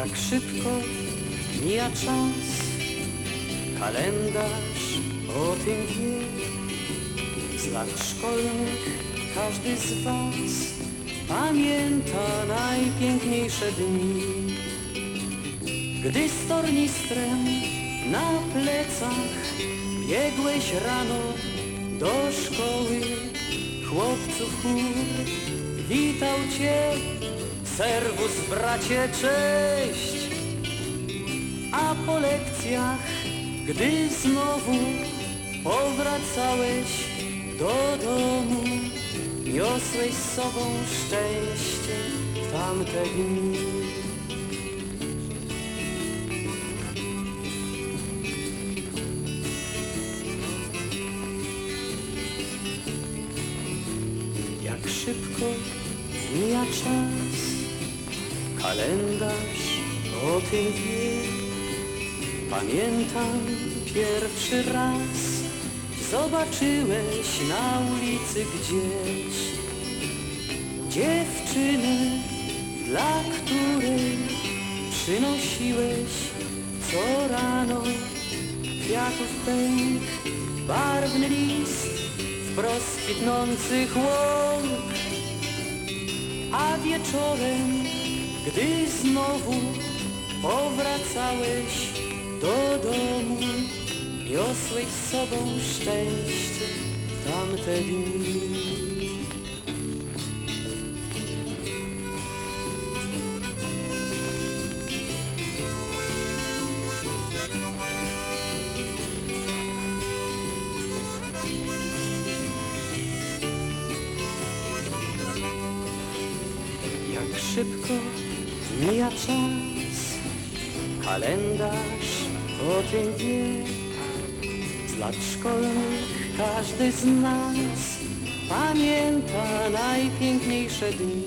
Jak szybko mija czas, kalendarz o tym wie. Z lat szkolnych każdy z was pamięta najpiękniejsze dni. Gdy z tornistrem na plecach biegłeś rano do szkoły, chłopców chór witał cię, serwus bracie, cześć. A po lekcjach, gdy znowu powracałeś do domu, niosłeś z sobą szczęście w tamte dni. Jak szybko mija czas, kalendarz o tym wie. Pamiętam pierwszy raz zobaczyłeś na ulicy gdzieś dziewczynę, dla której przynosiłeś co rano kwiatów pęk, barwny list wprost kwitnących łąk. A wieczorem, gdy znowu powracałeś do domu, niosłeś z sobą szczęście tamte dni. Szybko mija czas, kalendarz tym wie. Z lat szkolnych każdy z nas pamięta najpiękniejsze dni.